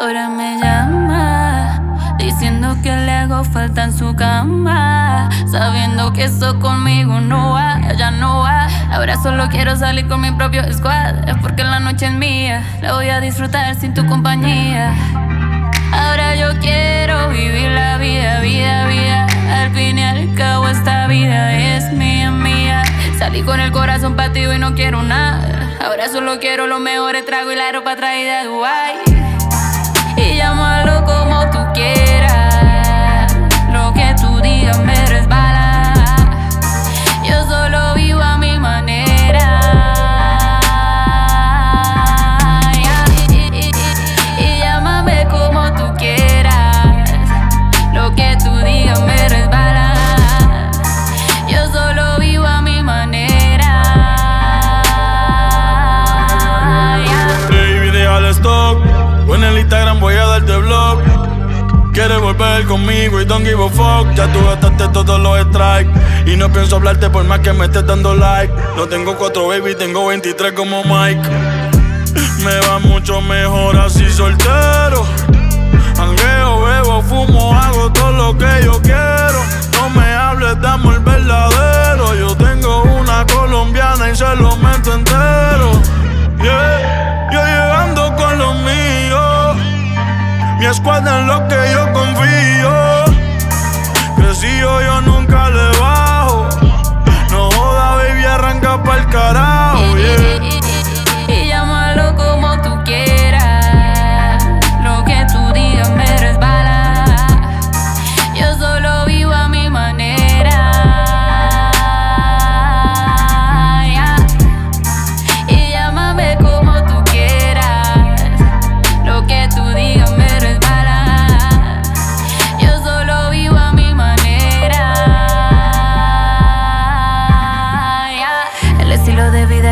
Ahora me llama, diciendo que le hago falta en su cama. Sabiendo que eso conmigo no va, ya no va. Ahora solo quiero salir con mi propio squad. Es porque la noche es mía, la voy a disfrutar sin tu compañía. Ahora yo quiero vivir la vida, vida, vida. Al fin y al cabo, esta vida es mía, mía. Salí con el corazón partido y no quiero nada. Ahora solo quiero los mejores tragos y la ropa traída de Dubai y llámalo como tú volver conmigo y don't give a fuck. Ya tú gastaste todos los strikes. Y no pienso hablarte por más que me estés dando like. No tengo cuatro baby, tengo 23 como Mike. Me va mucho mejor así soltero. Angueo, bebo, fumo, hago todo lo que yo quiero. No me hables de amor verdadero. Yo tengo una colombiana y se lo meto entero. Yeah, yo llegando con los míos. Mi escuadra en lo que. vacío yo no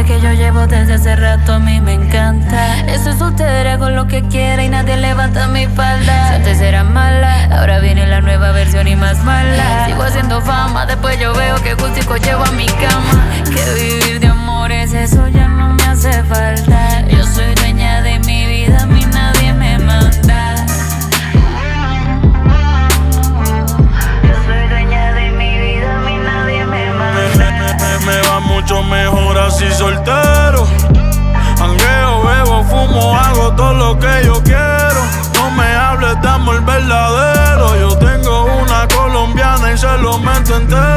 que yo llevo desde hace rato a mí me encanta. Estoy soltera, hago lo que quiera y nadie levanta mi falda. Si antes era mala, ahora viene la nueva versión y más mala. Sigo haciendo fama, después yo veo que gustico llevo a mi cama. mucho mejor así soltero. Hangueo, bebo, fumo, hago todo lo que yo quiero. No me hables de amor verdadero. Yo tengo una colombiana y se lo meto entero.